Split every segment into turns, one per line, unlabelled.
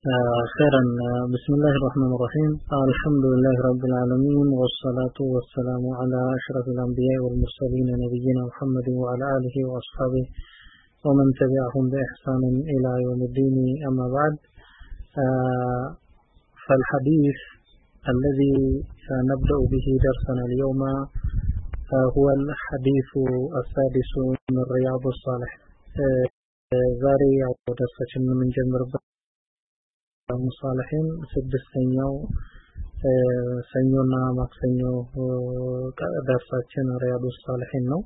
خيرا بسم الله الرحمن الرحيم الحمد لله رب العالمين والصلاة والسلام على أشرف الأنبياء والمرسلين نبينا محمد وعلى آله وأصحابه ومن تبعهم بإحسان إلى يوم الدين أما بعد فالحديث الذي سنبدأ به درسنا اليوم هو الحديث السادس من رياض الصالح ዛሬ ያው ደርሳችን የምንጀምርበት ሙሳሊሒን ስድስተኛው ሰኞና ማክሰኞ ደርሳችን ሪያዱ ሳሊሒን ነው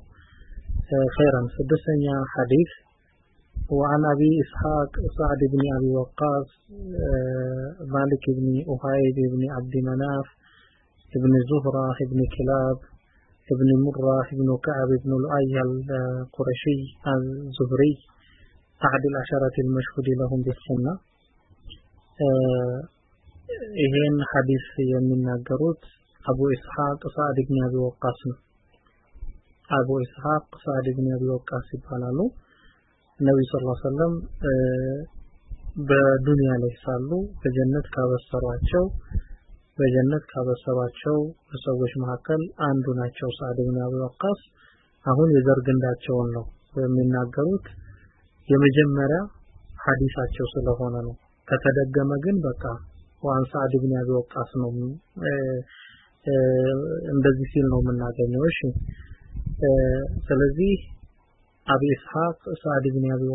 خيرا ስድስተኛ ሐዲስ وعن أبي إسحاق سعد بن أبي وقاص مالك بن أهيب بن عبد مناف ابن زهرة ابن كلاب ابن مرة ابن كعب بن لؤي القرشي الزهري أحد العشرة المشهود لهم بالسنة ይሄን ሐዲስ የሚናገሩት አቡ ኢስሐቅ ሳዕድ ብን አቢ ወቃስ ነው። አቡ ኢስሐቅ ሳዕድ ብን አቢ ወቃስ ይባላሉ። ነቢዩ ስ ሰለም በዱንያ ላይ ሳሉ በጀነት ካበሰሯቸው በጀነት ካበሰሯቸው ሰዎች መካከል አንዱ ናቸው ሳዕድ ብን አቢ ወቃስ። አሁን የዘር ግንዳቸውን ነው የሚናገሩት። የመጀመሪያ ሐዲሳቸው ስለሆነ ነው كتدقم جن وعن سعد بن أبي وقاص نوم اندزي آه آه سعد بن أبي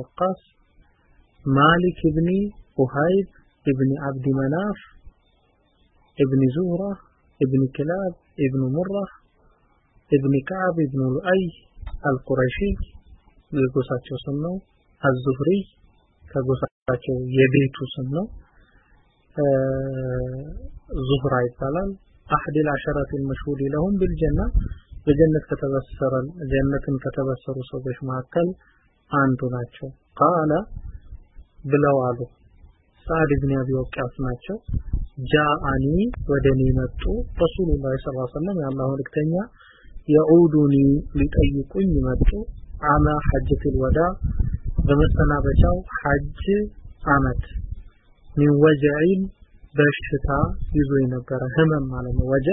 ابن عبد مناف ابن زورة ابن كلاب ابن مرة ابن كعب ابن لؤي القرشي لقصة الزهري كقصة ከጎሳቸው የቤቱ ስም ነው ዙህራ ይባላል አህድ العشرة المشهود لهم بالجنة በጀነት ከተበሰረ ጀነትን ከተበሰሩ ሰዎች መካከል አንዱ ናቸው ቃለ ብለው አሉ ሳዕድ ብን አቢ ወቃስ ናቸው ጃአኒ ወደ እኔ መጡ ረሱሉላህ ስ ሰለም የአላህ መልእክተኛ የዑዱኒ ሊጠይቁኝ መጡ አማ ሐጀቱል ወዳ በመሰናበቻው ሐጅ አመት ሚን በሽታ ይዞ የነበረ ህመም ማለት ነው። ወጀ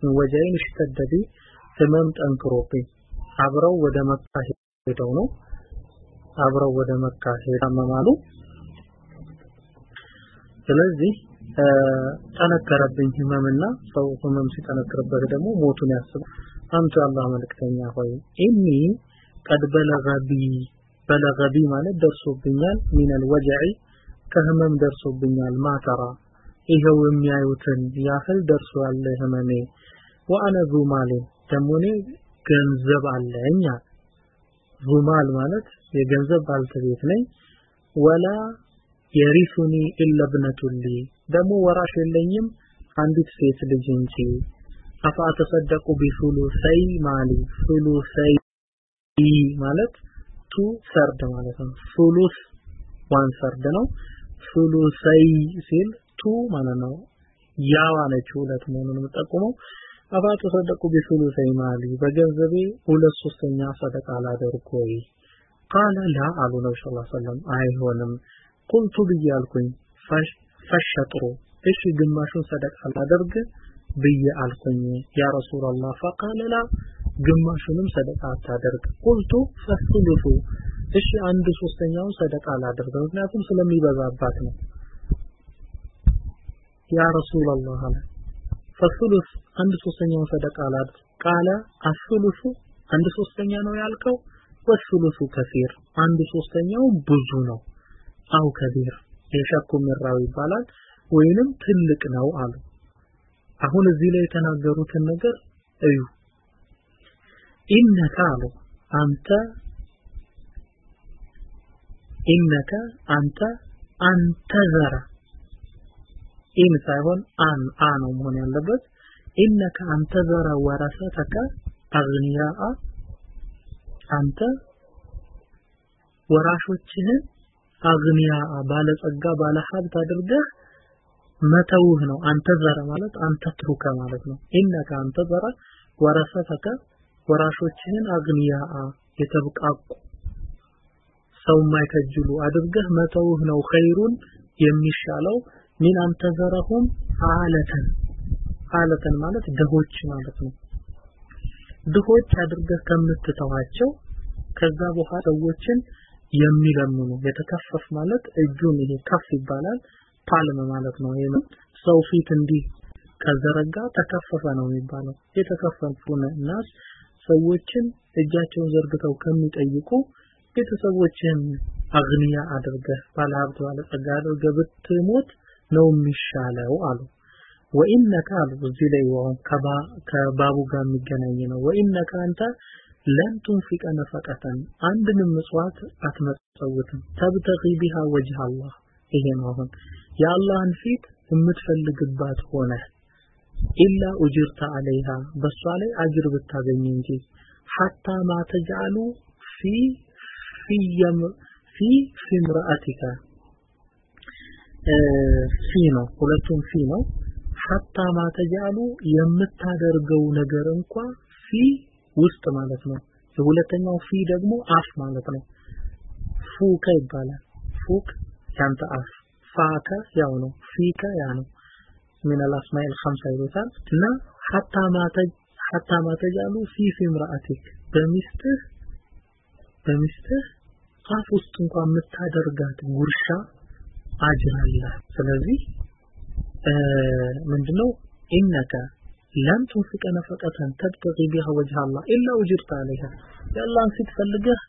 ሚን ወጀዒን ህመም ጠንክሮብኝ አብረው ወደ መካ ሄደው ነው። አብረው ወደ መካ ሄዳመማሉ። ስለዚህ ጠነከረብኝ ህመምና ሰው ህመም ሲጠነክርበት ደግሞ ሞቱን ያስባል። አንተ አላህ መልእክተኛ ሆይ إني قد بلغ بي بلغ بي ማለት ደርሶብኛል من الوجع ከህመም ደርሶብኛል ما ترى ይኸው የሚያዩትን ያህል ደርሷል ህመሜ። وأنا ذو مال ደግሞ እኔ ገንዘብ አለኝ ذو مال ማለት የገንዘብ ባልተቤት ነኝ። ولا يرثني إلا ابنة لي ደግሞ ወራሽ የለኝም አንዲት ሴት ልጅ እንጂ። أفأتصدق بثلثي مالي ثلثي ማለት two third ማለት ነው። ثلث one third ነው ثلثي ሲል two ማለት ነው። ያዋ ነች ሁለት መሆኑን የምጠቁመው። أفأتصدق بثلثي مالي በገንዘቤ ሁለት ሶስተኛ ሰደቃ ላደርግ ወይ? قال لا አሉ ነቢ ስ ሰለም አይሆንም። قلت ብዬ አልኩኝ። فالشطر። እሺ ግማሹን ሰደቃ ላደርግ ብዬ አልኩኝ። يا رسول الله። فقال لا ግማሹንም ሰደቃ አታደርግ። قلت فالثلث እሺ አንድ ሶስተኛውን ሰደቃ ላደርግ ምክንያቱም ስለሚበዛባት ነው። ያ ረሱላላህ አለ። ፈስሉስ አንድ ሶስተኛውን ሰደቃ ላድርግ። ቃለ አስሉሱ አንድ ሶስተኛ ነው ያልከው? ወስሉሱ ከፊር አንድ ሶስተኛው ብዙ ነው። አው ከቢር የሸኩ ምራው ይባላል። ወይንም ትልቅ ነው አሉ። አሁን እዚህ ላይ የተናገሩትን ነገር እዩ። إنك አሉ አንተ إنك አንተ أن تذر። إن ሳይሆን أن አ ነው መሆን ያለበት። إنك أن تذر ورثتك أغنياء አንተ ወራሾችህን أغنياء ባለጸጋ ባለሀብት አድርገህ መተውህ ነው። أن تذر ማለት أن تترك ማለት ነው። إنك أن تذر ወረሰተከ ወራሾችህን አግኒያ የተብቃቁ ሰው የማይከጅሉ አድርገህ መተውህ ነው ኸይሩን የሚሻለው። ሚን አንተዘረሁም አለተን አለተን ማለት ድሆች ማለት ነው። ድሆች አድርገህ ከምትተዋቸው ከዛ በኋላ ሰዎችን የሚለምኑ የተከፈፍ ማለት እጁን ይሄ ከፍ ይባላል ፓልም ማለት ነው። ይሄ ሰው ፊት እንዲህ ከዘረጋ ተከፈፈ ነው የሚባለው። የተከፈፉን ናስ ሰዎችን እጃቸውን ዘርግተው ከሚጠይቁ ቤተሰቦችን አግንያ አድርገህ ባለሀብት ባለጸጋ አድርገህ ብትሞት ነው የሚሻለው አሉ። ወኢነከ አሉ እዚህ ላይ ከባቡ ጋር የሚገናኝ ነው። ወኢነከ አንተ ለን ቱንፊቀ ነፈቀተን አንድንም ምጽዋት አትመጸውትም። ተብተቂ ቢሃ ወጅህ አላህ። ይሄ ነው አሁን የአላህን ፊት የምትፈልግባት ሆነ ኢላ ኡጅርተ አለይሃ በሷ ላይ አጅር ብታገኝ እንጂ ሐታ ማ ፊ ፊየም ፊ ፊምራአቲካ ፊ ነው ሁለቱም ፊ ነው ሐታ ማ ተጅአሉ የምታደርገው ነገር እንኳ ፊ ውስጥ ማለት ነው የሁለተኛው ፊ ደግሞ አፍ ማለት ነው ፉከ ይባላል ፉክ ያንተ አፍ ፋከ ያው ነው ፊከ ያ ነው من الأسماء الخمسة ይሉታል እና حتى ما تج حتى ما تجعل في في امرأتك በሚስትህ በሚስትህ አፍ ውስጥ እንኳን የምታደርጋት ጉርሻ አለ። ስለዚህ ምንድነው? ኢነከ ለም ትንፍቀ ነፈቀተን ተብተቂ ቢሃ ወጅህ አላህ ኢላ ውጅርተ አለይሃ የአላህን ፊት ፈልገህ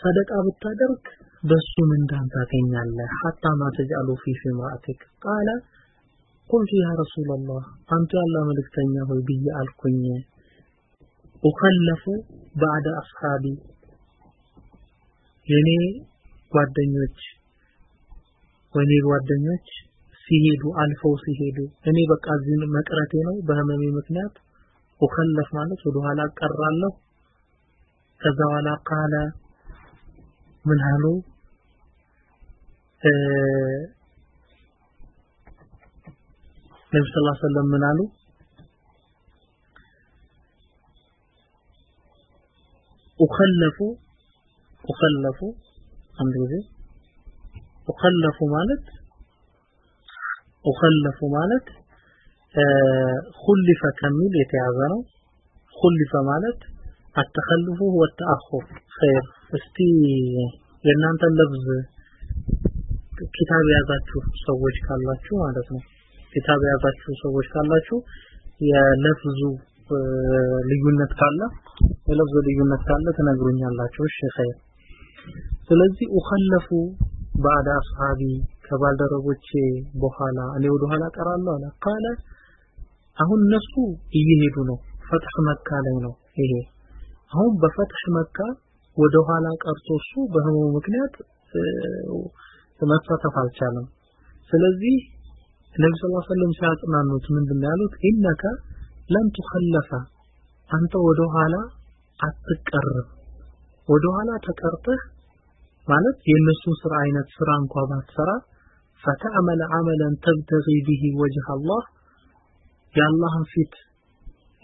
ሰደቃ ብታደርግ በሱ ምንዳን ታገኛለህ። ሐታ ማ ተጅአሉ ፊ ፊምራአቲክ ቃለ ቁልቱ ያ ረሱላላህ አንተ ያላ መልእክተኛ ሆይ ብዬ አልኩኝ ኡኸለፉ ባዕደ አስሓቢ የኔ ጓደኞች ወኔ ጓደኞች ሲሄዱ አልፈው ሲሄዱ እኔ በቃ እዚህ መቅረቴ ነው በህመሜ ምክንያት ኡኸለፍ ማለት ወደ ኋላ ቀራለሁ ከዛ በኋላ ቃለ ምን አሉ ነቢ ስ ሰለም ምን አሉ ኡኸለፉ ኡኸለፉ አንድ ጊዜ ኡኸለፉ ማለት ኡኸለፉ ማለት ሁሊፈ ከሚል የተያዘ ነው. ሁሊፈ ማለት አተኸልፉ ወተአኹር ኸይር እስቲ የእናንተን ለብዝ ኪታብ የያዛችሁ ሰዎች ካላችሁ ማለት ነው። ኪታብ የያዛችሁ ሰዎች ካላችሁ የለፍዙ ልዩነት ካለ የለፍዙ ልዩነት ካለ ትነግሩኛላችሁ። እሺ ኸይር። ስለዚህ ኡኸለፉ ባዕድ አስሃቢ ከባልደረቦቼ በኋላ እኔ ወደ ኋላ ቀራለሁ አለ። ካለ አሁን እነሱ እየሄዱ ነው። ፈትህ መካ ላይ ነው ይሄ። አሁን በፈትህ መካ ወደ ኋላ ቀርቶ እሱ በህመሙ ምክንያት መሳተፍ አልቻለም። ስለዚህ ነቢ ስ ሰለም ሲያጽናኑት ምንድን ያሉት? ኢነከ ለን ትኸለፈ። አንተ ወደ ኋላ አትቀርብ። ወደ ኋላ ተቀርተህ ማለት የእነሱን ስራ አይነት ስራ እንኳ ባትሰራ ፈተዕመለ አመለን ተብተጊ ብሂ ወጅህ አላህ የአላህን ፊት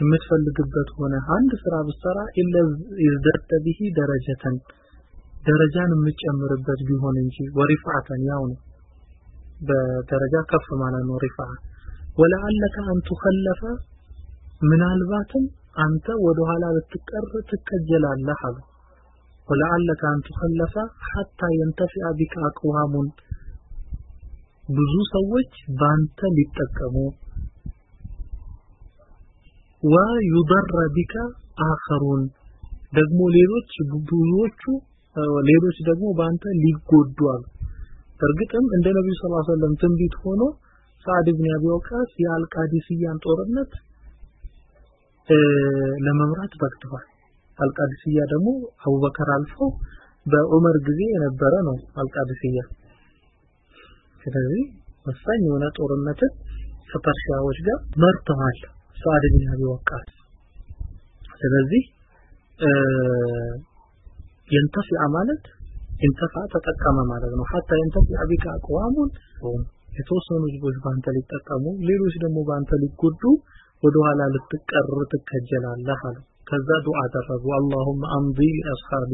የምትፈልግበት ሆነ። አንድ ስራ ብትሰራ ኢለ ይዝደተ ብሂ ደረጀተን ደረጃን የምትጨምርበት ቢሆን እንጂ ወሪፋዕተን ያው ነው። በደረጃ ከፍ ማለት ነው ሪፋ ወለአለከ አን ቱኸለፈ ምናልባትም አንተ ወደ ኋላ ልትቀር ትከጀላለህ አሉ። ወለአለከ አን ቱኸለፈ ሐታ የንተፊአ ቢከ አቅዋሙን። ብዙ ሰዎች ባንተ ሊጠቀሙ። ወዩደረ ቢከ አኸሩን። ደግሞ ሌሎች ብዙዎቹ ሌሎች ደግሞ ባንተ አሉ። እርግጥም እንደ ነብዩ ሰለላሁ ዐለይሂ ትንቢት ሆኖ ሳዕድ ኢብኑ አቢ ወቃስ የአልቃዲስያን ጦርነት ለመምራት በቅተዋል። አልቃዲስያ ደግሞ አቡበከር አልፈው በዑመር ጊዜ የነበረ ነው አልቃዲስያ። ስለዚህ ወሳኝ የሆነ ጦርነትን ከፐርሺያዎች ጋር መርተዋል ሳዕድ ኢብኑ አቢ ወቃስ። ስለዚህ ينتفع ማለት انتفع ተጠቀመ ማለት ነው። حتى ينتفع بك أقوام የተወሰኑ ህዝቦች በአንተ ሊጠቀሙ ሌሎች ደግሞ በአንተ ሊጎዱ ወደ ኋላ ልትቀር ትከጀላለህ አሉ። ከዛ ዱዓ አደረጉ። اللهم أمض لأصحابي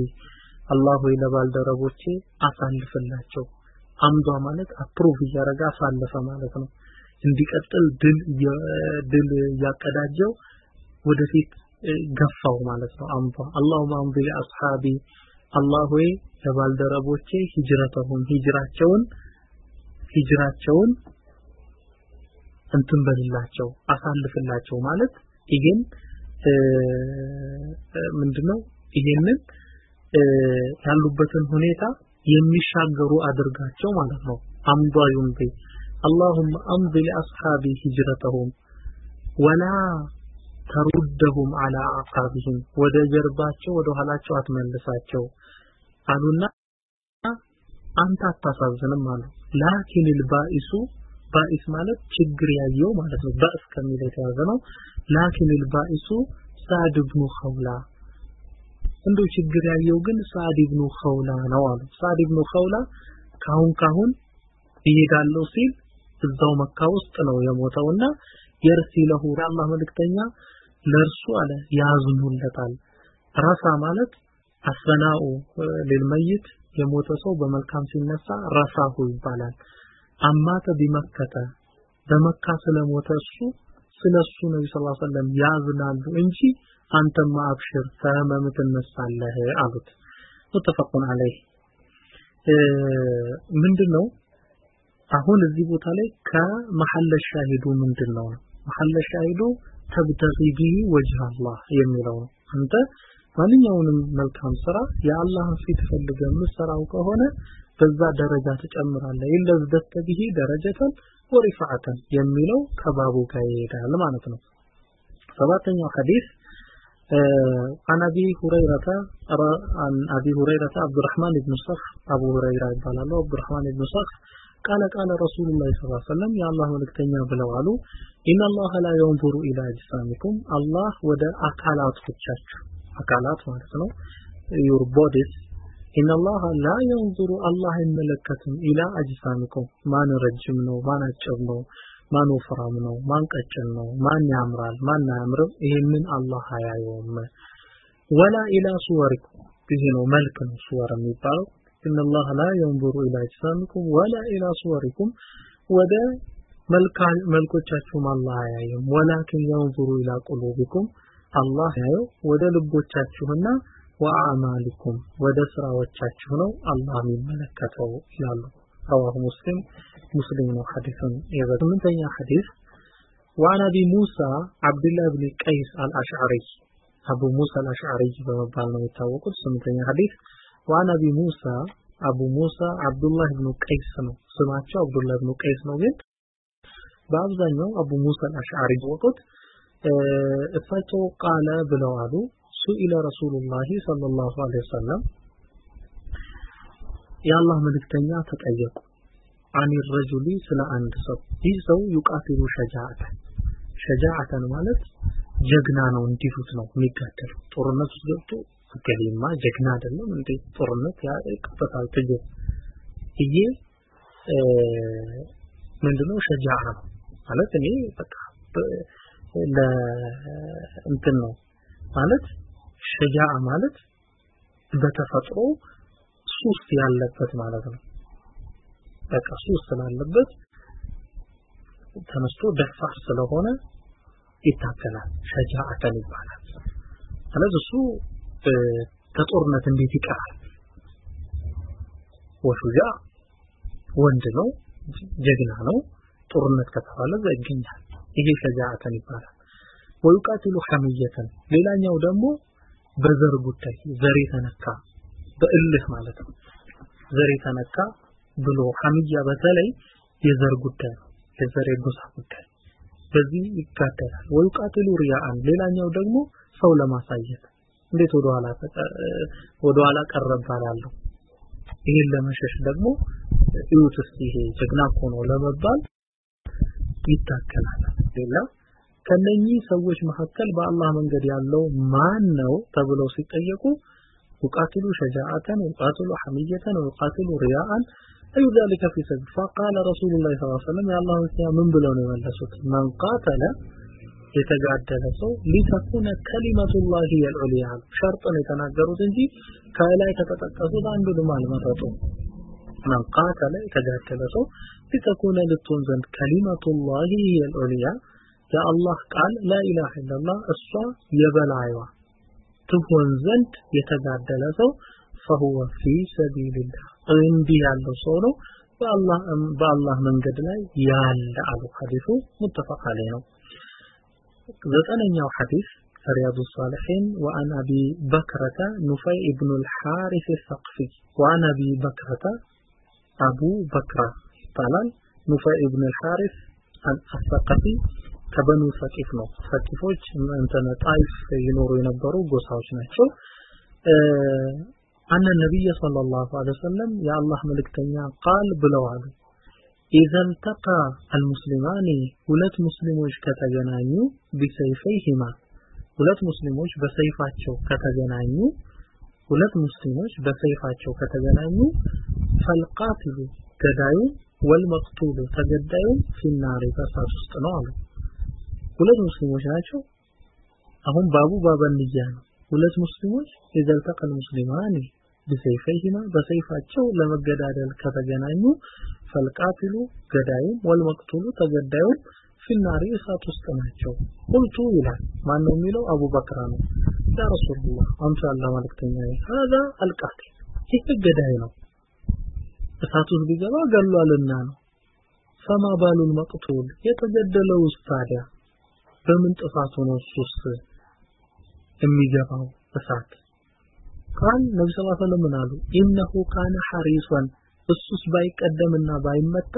አላህ ሆይ ለባልደረቦቼ አሳልፍላቸው። أمضى ማለት approve እያደረገ አሳለፈ ማለት ነው። እንዲቀጥል ድል ድል እያቀዳጀው ወደፊት ገፋው ማለት ነው አምዷ። አላሁም አምዲ ለአስሓቢ አላህ ሆይ ለባልደረቦቼ ሂጅረተሁም ሂጅራቸውን ሂጅራቸውን እንትን በልላቸው አሳልፍላቸው ማለት ይሄን ምንድነው ይሄንን ያሉበትን ሁኔታ የሚሻገሩ አድርጋቸው ማለት ነው አምዷ ይምዲ اللهم أمض لأصحابي هجرتهم ولا تردهم على أعقابهم ወደ ጀርባቸው ወደ ኋላቸው አትመልሳቸው አሉና አንተ አታሳዝንም አሉ ላኪን البائس ባኢስ ማለት ችግር ያየው ማለት ነው። ባእስ ከሚል የተያዘ ነው። ላኪን ልባኢሱ ሳዕድ ብኑ ኸውላ እንዶ ችግር ያየው ግን ሳዕድ ብኑ ኸውላ ነው አሉ። ሳዕድ ብኑ ኸውላ ካሁን ካሁን ይሄዳለው ሲል እዛው መካ ውስጥ ነው የሞተውና የርሲለሁ ለአላህ መልእክተኛ ለእርሱ አለ ያዝኑለታል። ረሳ ማለት አስፈናኡ ሊልመይት የሞተ ሰው በመልካም ሲነሳ ረሳሁ ይባላል። አማተ ቢመከተ በመካ ስለሞተ እሱ ስለሱ ነቢ ስ ሰለም ያዝናሉ እንጂ አንተማ አብሽር ከህመም ትነሳለህ አሉት። ሙተፈቁን አለይህ ምንድነው? አሁን እዚህ ቦታ ላይ ከመሐለ ሻሂዱ ምንድነው? ነው መሐለ ሻሂዱ ተብተጊ ወጅህ አላህ የሚለው ነው። አንተ ማንኛውንም መልካም ስራ የአላህን ፊት ፈልገ የምትሰራው ከሆነ በዛ ደረጃ ትጨምራለህ ኢለዝደተ ቢሂ ደረጀተን ወሪፋዓተን የሚለው ከባቡ ጋር ይሄዳል ማለት ነው ሰባተኛው ሐዲስ عن أبي هريرة عن أبي هريرة عبد الرحمن بن صخر أبو هريرة قال له عبد الرحمن بن صخر قال قال رسول الله صلى الله عليه وسلم يا الله ملكتنيا بلو علو إن الله لا ينظر إلى أجسامكم الله ودا أكالات فتشاش أكالات مالتنا your bodies ኢነላሃ ላ የንዙሩ አላህ አይመለከትም ኢላ አጅሳሚኩም ማን ረጅም ነው ማን አጭር ነው ማን ወፍራም ነው ማን ቀጭን ነው ማን ያምራል ማን አያምርም ይህንን አላህ አያየውም። ወላ ኢላ ሱወሪኩም ይሄ ነው መልክ ነው ሱወር የሚባለው። ኢነላህ ላ የንዙሩ ኢላ አጅሳሚኩም ወላ ኢላ ሱወሪኩም ወደ መልኮቻችሁም አላህ አያየም ወላኪን የንዙሩ ኢላ ቁሉቢኩም አላህ ያየው ወደ ልቦቻችሁና ወአዕማሊኩም ወደ ስራዎቻችሁ ነው አላህ የሚመለከተው ይላሉ رواه مسلم مسلم حديث يبقى من حديث وعن أبي موسى عبد الله بن قيس الأشعري أبو موسى الأشعري بمبال نو يتاوقت سمتين حديث وعن أبي موسى أبو موسى عبد الله بن قيس ነው ስማቸው አብዱላህ ብኑ ቀይስ ነው ግን በአብዛኛው አቡ ሙሳ አልአሽዓሪ ወቁት እሳቸው ቃለ ብለው አሉ ሱኢለ ረሱሉላሂ ሰለላሁ ዐለይሂ ወሰለም የአላህ መልእክተኛ ተጠየቁ። አን ረጁሊ ስለ አንድ ሰው። ይህ ሰው ዩቃቲሉ ሸጃአተን ሸጃአተን ማለት ጀግና ነው እንዲሉት ነው የሚጋደሉ ጦርነት ውስጥ ገብቶ እገሌማ ጀግና አይደለም እንዴ? ጦርነት ያቀበታል ትግል ይሄ ምንድነው? ሸጃአ ነው ማለት እኔ በቃ እንትን ነው ማለት ሸጃአ ማለት በተፈጥሮ ሱስ ያለበት ማለት ነው። በቃ ሱስ ስላለበት ተነስቶ ደፋር ስለሆነ ይታገላል። ሸጃአተን ይባላል። ስለዚህ እሱ ከጦርነት እንዴት ይቀራል? ወሹጃ ወንድ ነው ጀግና ነው ጦርነት ከተባለ ይገኛል ይሄ ሸጃአተን ይባላል። ወዩቃትሉ ሐሚየተን። ሌላኛው ደግሞ በዘር ጉዳይ ዘር የተነካ በእልህ ማለት ነው። ዘር የተነካ ብሎ ሐሚያ በተለይ የዘር ጉዳይ ነው የዘር የጎሳ ጉዳይ። በዚህ ይጋደላል። ወዩቃትሉ ሪያአን ሌላኛው ደግሞ ሰው ለማሳየት። እንዴት ወደ ኋላ ወደ ኋላ ቀረባላለሁ ይሄን ለመሸሽ ደግሞ እዩት ይሄ ጀግና እኮ ለመባል ይታከላል ሌላ ከነኚህ ሰዎች መካከል በአላህ መንገድ ያለው ማን ነው ተብለው ሲጠየቁ يقاتل شجاعة ويقاتل حمية ويقاتل رياء أي ذلك في سبيل فقال رسول الله صلى الله عليه وسلم يا الله من بلون يملسوت من قاتل የተጋደለ ሰው ሊተኩነ ከሊመቱላሂ የልዑልያ አሉ ሸርጥ ነው የተናገሩት እንጂ ከላይ ከተጠቀሱት አንዱንም አልመረጡም من قاتل የተጋደለ ሰው ሊተኩነ ልትሆን ዘንድ ከሊመቱላሂ የልዑልያ የአላህ ቃል ላኢላሃ ኢላላህ እሷ የበላይዋ ትሆን ዘንድ የተጋደለ ሰው فهو في سبيل الله እንዲህ ያለው ሰው ነው በአላህ በአላህ መንገድ ላይ ያለ አሉ ሐዲሱ ሙተፈቅ አለይ ነው ዘጠነኛው ሐዲስ رياض الصالحين وعن أبي بكرة نفيع بن الحارث الثقفي وعن أبي بكرة أبو بكرة طالان نفيع بن الحارث الثقفي ከበኑ ሰቂፍ ነው። ሰቂፎች እንተነ ጣይፍ ይኖሩ የነበሩ ጎሳዎች ናቸው። አነ ነቢይ ሰለላሁ ዐለይሂ ወሰለም የአላህ መልእክተኛ ቃል ብለዋል። ኢዘ ልተቃ አልሙስሊማኒ ሁለት ሙስሊሞች ከተገናኙ ቢሰይፈይሂማ ሁለት ሙስሊሞች በሰይፋቸው ከተገናኙ ሁለት ሙስሊሞች በሰይፋቸው ከተገናኙ ፈልቃትሉ ገዳዩ ወልመቅቱሉ ተገዳዩ ፊናሪ በእሳት ውስጥ ነው አሉ ሁለት ሙስሊሞች ናቸው። አሁን ባቡ ባበንያ ነው። ሁለት ሙስሊሞች የዘልተቀል ሙስሊማን ቢሰይፈይሂማ በሰይፋቸው ለመገዳደል ከተገናኙ ፈልቃትሉ ገዳዩም ወልመቅቱሉ ተገዳዩም ፊናሪ እሳት ውስጥ ናቸው። ቁልቱ ይላል። ማን ነው የሚለው? አቡበክር ነው። ያ ረሱላህ አንተ አላህ መልእክተኛ ሀዛ አልቃቲል። ይህ ገዳይ ነው። እሳት ውስጥ ቢገባ ገሏልና ነው። ፈማ ባሉል መቅቱል? የተገደለው ታዲያ በምን ጥፋቱ ሆኖ እሱስ የሚገባው እሳት? ቃል ነብዩ ሰለላሁ ዐለይሂ ወሰለም አሉ? ኢነሁ ካነ ሐሪሷን እሱስ ባይቀደምና ባይመጣ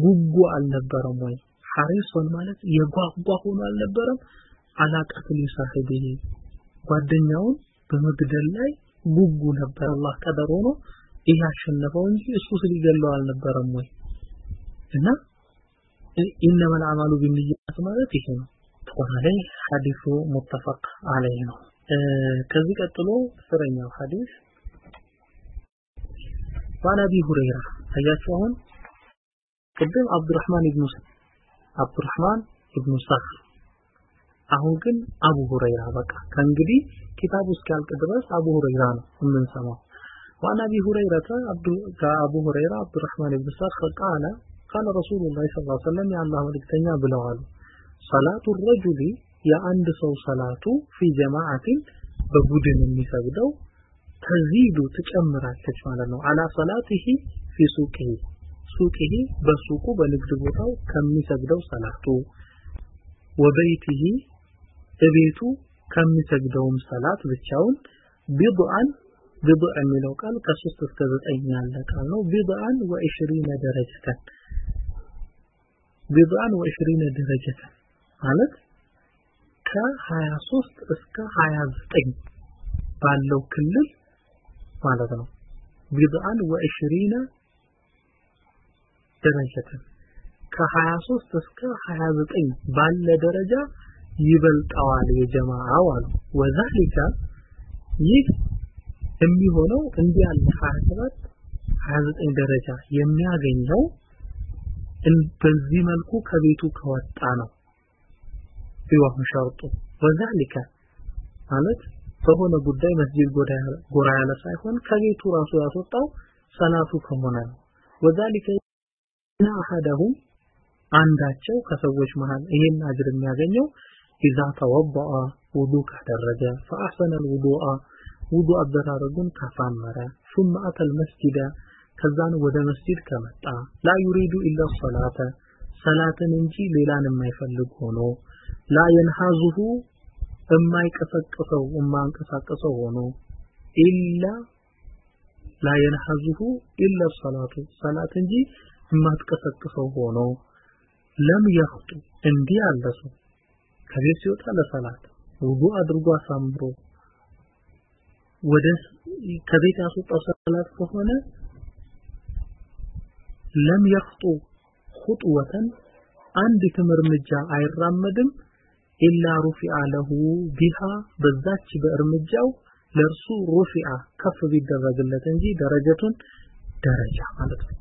ጉጉ አልነበረም ወይ? ሐሪሶን ማለት የጓጓ ሆኖ አልነበረም? አላቀትል ሳሂቢሂ ጓደኛውን በመግደል ላይ ጉጉ ነበር። አላህ ቀደር ሆኖ ይህ አሸነፈው እንጂ እሱስ ሊገለው አልነበረም ወይ? እና ኢነመል አማሉ ቢንያት ማለት ይሄ ነው። ተቆራላይ ሐዲሱ ሙተፈቅ አለይ ነው ከዚህ ቀጥሎ አስረኛው ሐዲስ وعن ابي هريره አያችሁ አሁን ቅድም አብዱራህማን ኢብኑ አብዱራህማን ኢብኑ ሰኽር አሁን ግን አቡ ሁረይራ በቃ ከእንግዲህ ኪታቡ እስኪያልቅ ድረስ አቡ ሁረይራ ነው የምንሰማው وعن ابي هريره عبد ابو هريره عبد الرحمن بن صخر قال قال رسول الله صلى الله عليه وسلم يا الله መልእክተኛ ብለዋል ሰላቱ ረጁሊ የአንድ ሰው ሰላቱ ፊ ጀማዓቲን በቡድን የሚሰግደው ተዚዱ ትጨምራለች ማለት ነው። አላ ሰላቲሂ ፊ ሱቂሂ ሱቂሂ በሱቁ በንግድ ቦታው ከሚሰግደው ሰላቱ። ወበይቲሂ በቤቱ ከሚሰግደውም ሰላት ብቻውን። ቢድአን ቢድአ የሚለው ቃል ከ3 እስከ 9 ያለ ቃል ነው። ቢድአን ወ20 ቢድአን ወ20 ማለት ከ23 እስከ 29 ባለው ክልል ማለት ነው። ቢድአን ወኢሽሪነ ደረጀተን ከ23 እስከ 29 ባለ ደረጃ ይበልጠዋል የጀማዓው አሉ። ወዛሊካ ይህ የሚሆነው እንዲህ ያለ 27 29 ደረጃ የሚያገኘው በዚህ መልኩ ከቤቱ ከወጣ ነው ይዋሁ ሸርጡ ወዛሊካ ማለት በሆነ ጉዳይ መስጂድ ጎራ ያለ ሳይሆን ከቤቱ ራሱ ያስወጣው ሰላቱ ከሆነ ነው ወዛሊከ አሐደሁም አንዳቸው ከሰዎች መሃል ይሄን አጅር የሚያገኘው ኢዛ ተወበአ ውዱ ካደረገ ፈአሕሰነ ልውዱአ ውዱ አደራረጉን ካሳመረ ثم أتى المسجد ከዛን ወደ መስጂድ ከመጣ ላ ዩሪዱ ኢላ ሰላተ ሰላትን እንጂ ሌላን የማይፈልግ ሆኖ ላ የንሃዙሁ የማይቀሰቅሰው የማንቀሳቀሰው ሆኖ ኢላ ላ የንሃዙሁ ኢላ ሰላቱ ሰላት እንጂ የማትቀሰቅሰው ሆኖ ለም የኽጡ እንዲህ ያለ ሰው ከቤት ሲወጣ ለሰላት ውዱ አድርጎ አሳምሮ ወደ ከቤት ያስወጣው ሰላት ከሆነ ለም የኽጡ ኹጥወተን አንዲትም እርምጃ አይራመድም ኢላ ሩፊአ ለሁ ቢሃ በዛች በእርምጃው ለእርሱ ሩፊአ ከፍ ቢደረግለት እንጂ ደረጀቱን ደረጃ ማለት ነው።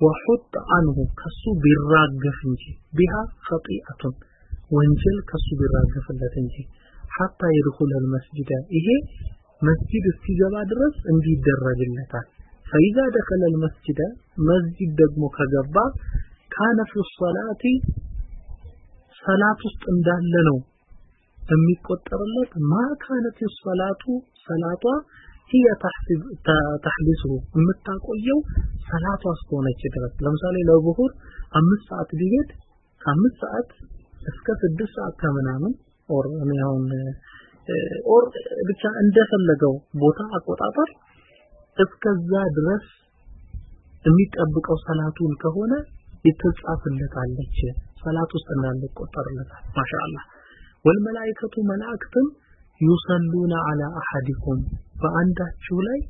ወሑጥ አንሁ ከሱ ቢራገፍ እንጂ ቢሃ ኸጢአቱን ወንጀል ከሱ ቢራገፍለት እንጂ። ሐታ ይድኹል አልመስጂደ ይሄ መስጂድ እስኪገባ ድረስ እንዲህ ይደረግለታል ፈኢዛ ደኸለ አልመስጂደ መስጂድ ደግሞ ከገባ ካነ ፊ ሶላቲ ሰላት ውስጥ እንዳለ ነው የሚቆጠርለት። ማ ካነት ሰላቱ ሰላቷ هي ተሕቢስሁ የምታቆየው ሰላቷ እስከሆነች ድረስ። ለምሳሌ ለዙሁር አምስት ሰዓት ቢሄድ ከአምስት ሰዓት እስከ ስድስት ሰዓት ከምናምን or እኔ አሁን or ብቻ እንደፈለገው ቦታ አቆጣጠር እስከዛ ድረስ የሚጠብቀው ሰላቱን ከሆነ የተጻፍለታለች ሰላት ውስጥ እንዳለ ይቆጠርለታል። ማሻአላህ። والملائكة መላእክትም يصلون على أحدكم በአንዳችሁ ላይ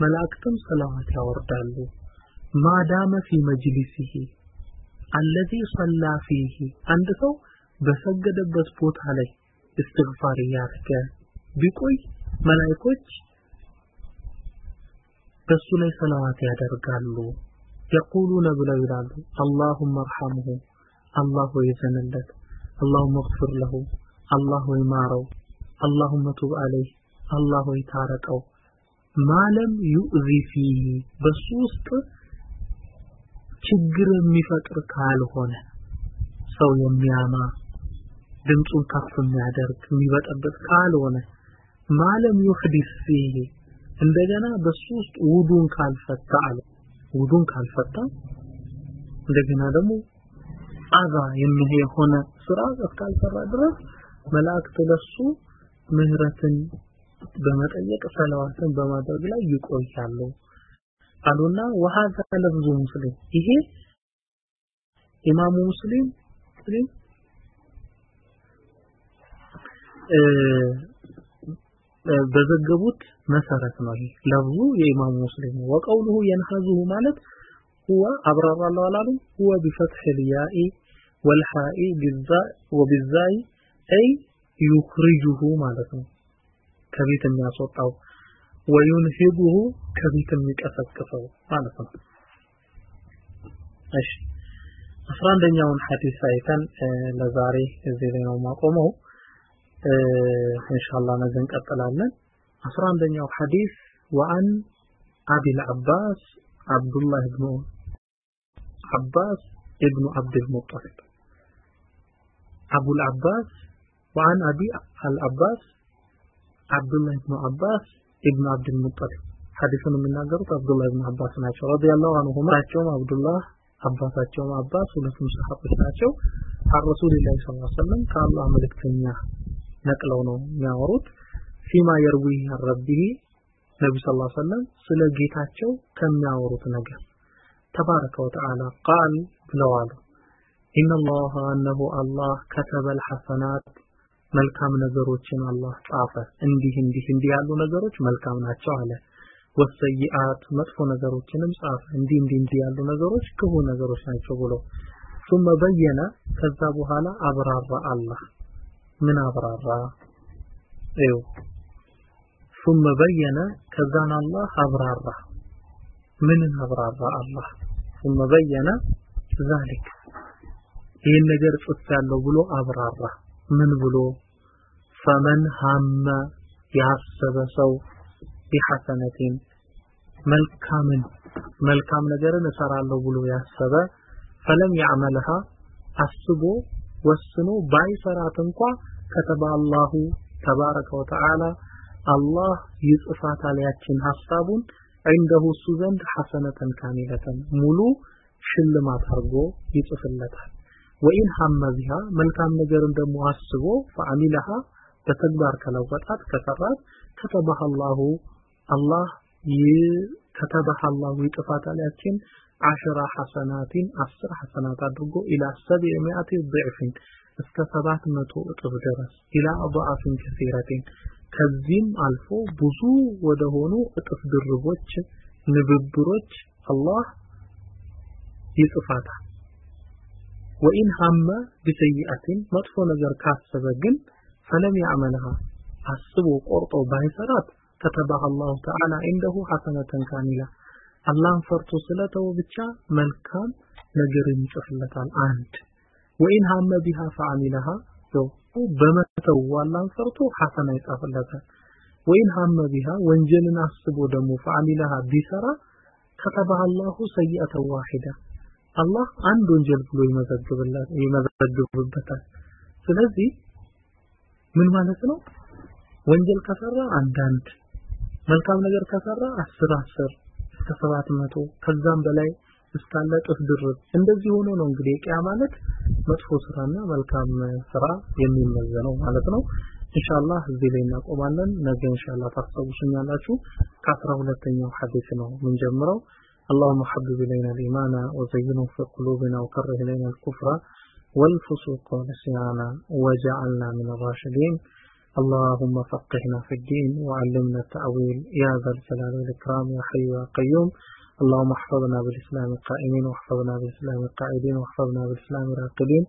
መላእክትም ሰላዋት ያወርዳሉ። ማዳመ ፊ መጅሊሲሂ አለዚ ሰላ ፊሂ አንድ ሰው በሰገደበት ቦታ ላይ እስትግፋር እያደረገ ቢቆይ መላእኮች በሱ ላይ ሰላዋት ያደርጋሉ። የቁሉነ ብለው ይላሉ አላሁመ እርሐምሁ አላህ ሆይ ዘንለት አላሁመ እግፍር ለሁ አላህ ሆይ ማረው اللهم تب عليه አላህ ሆይ ታረቀው ما لم يؤذ فيه በሱ ውስጥ ችግር የሚፈጥር ካልሆነ ሰው የሚያማ ድምፁን ከፍ የሚያደርግ የሚበጠበጥ ካልሆነ ما لم يحدث فيه እንደገና በሱ ውስጥ ውዱን ካልፈታ አለ። ውዱን ካልፈታ እንደገና ደግሞ አዛ የሚሄ የሆነ ስራ እስካልሰራ ድረስ መላእክት ለሱ ምህረትን በመጠየቅ ሰለዋትን በማድረግ ላይ ይቆያሉ አሉና ወሃዛ ለብዙ ሙስሊም ይሄ ኢማሙ ሙስሊም ሙስሊም በዘገቡት መሰረት ነው ይሄ ለብዙ የኢማሙ ሙስሊም ወቀውሉሁ የንሐዙሁ ማለት هو أبرر الله العالم هو بفتح الياء والحاء بالزاء وبالزاء أي يخرجه مالته كبيت የሚያስወጣው وينهبه كبيت የሚቀሰቅሰው ማለት ነው እሺ አስራ አንደኛውን ሐዲስ አይተን ለዛሬ እዚህ ላይ ነው ማቆመው ኢንሻአላህ ነገ እንቀጥላለን አስራ አንደኛው ሐዲስ وعن أبي العباس عبد الله بن عباس ابن عبد المطلب أبو العباس وعن أبي العباس عبد الله بن عباس ابن عبد المطلب حديثنا من ناقرت عبد الله بن عباس ناشو رضي الله عنهما ናቸውም عبد الله አባታቸውም አባስ ሁለቱም ሰሃቦች ናቸው አን ረሱልላህ ሰለላሁ ዐለይሂ ወሰለም ከአላህ መልእክተኛ ነቅለው ነው የሚያወሩት ፊማ የርዊ ረቢህ ነቢ ስ ላ ሰለም ስለ ጌታቸው ከሚያወሩት ነገር ተባረከ ወተዓላ ቃል ብለዋሉ ኢነላህ እነሆ አላህ ከተበል ሐሰናት መልካም ነገሮችን አላህ ጻፈ እንዲህ እንዲህ እንዲህ ያሉ ነገሮች መልካም ናቸው አለ ወሰይአት መጥፎ ነገሮችንም ጻፈ እንዲህ እንዲህ እንዲህ ያሉ ነገሮች ክፉ ነገሮች ናቸው ብሎ ثم በየነ ከዛ በኋላ አብራራ አላህ ምን አብራራ እዩ ثم በየነ ከዛን አላህ አብራራ ምንን አብራራ አላህ ثم በየነ ذلك ይህን ነገር ጽፌያለሁ ብሎ አብራራ። ምን ብሎ ፈመን ሀመ ያሰበ ሰው ቢሐሰነቲን መልካምን መልካም ነገርን እሰራለሁ ብሎ ያሰበ ፈለም ያዕመልሃ አስቦ ወስኖ ባይሰራት እንኳ ከተባ አላሁ ተባረከ ወተዓላ አላህ ይጽፋታል ያችን ሐሳቡን ዐንደሁ እሱ ዘንድ ሐሰነተን ካሚለተን ሙሉ ሽልማት አድርጎ ይጽፍለታል። ወኢን ሐመ ቢሃ መልካም ነገርን ደግሞ አስቦ ፈአሚለሃ በተግባር ከለወጣት ከሰራት አላሁ አላህ ከተባህ አላሁ ይጥፋታል አሽራ ሐሰናቲን አስር ሐሰናት አድርጎ ኢላ ሰብዕ ሚአቲ ضዕፍን እስከ ሰባት መቶ እጥፍ ድረስ ኢላ አضዓፍን ከሲረቲን። ከዚህም አልፎ ብዙ ወደ ሆኑ እጥፍ ድርቦች ንብብሮች አላህ ይጽፋታል ወኢን ሐመ ቢሰይአትን መጥፎ ነገር ካሰበ ግን ፈለም ያዕመልሃ አስቦ ቆርጦ ባይሰራት ከተባህ አላሁ ተዓላ ዒንደሁ ሐሰነተን ካሚላ አላህን ፈርቶ ስለተው ብቻ መልካም ነገርን ይጽፍለታል አንድ። ወኢን ሐመ ቢሃ ፈዓሚለሃ በመተው አላህን ፈርቶ ሐሰና ይጻፍለታል። ወይን ሀመ ቢሃ ወንጀልን አስቦ ደግሞ ፈአሚለሃ ቢሰራ ከተበህ አላሁ ሰይአተ ዋሂዳ አላህ አንድ ወንጀል ብሎ ይመዘግብላት ይመዘግብበታል። ስለዚህ ምን ማለት ነው? ወንጀል ከሰራ አንዳንድ መልካም ነገር ከሰራ አስር አስር እስከ ሰባት መቶ ከዛም በላይ እስካለ ጥፍ ድርብ። እንደዚህ ሆኖ ነው እንግዲህ ቂያ ማለት መጥፎ ስራና መልካም ስራ የሚመዘነው ማለት ነው። ኢንሻአላህ እዚህ ላይ እናቆማለን። ነገ ኢንሻአላህ ታስታውሱኛላችሁ። ከአስራ ሁለተኛው ሐዲስ ነው የምንጀምረው اللهم حبب إلينا الإيمان وزينه في قلوبنا وكره إلينا الكفر والفسوق والعصيان وجعلنا من الراشدين. اللهم فقهنا في الدين وعلمنا التأويل. يا ذا الجلال والإكرام يا حي يا قيوم. اللهم احفظنا بالإسلام قائمين واحفظنا بالإسلام قاعدين واحفظنا بالإسلام راقدين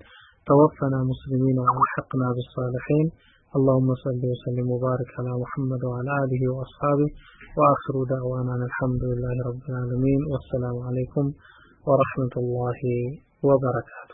توفنا مسلمين وألحقنا بالصالحين. اللهم صل وسلم وبارك على محمد وعلى آله وأصحابه وآخر دعوانا الحمد لله رب العالمين. والسلام عليكم ورحمة الله وبركاته.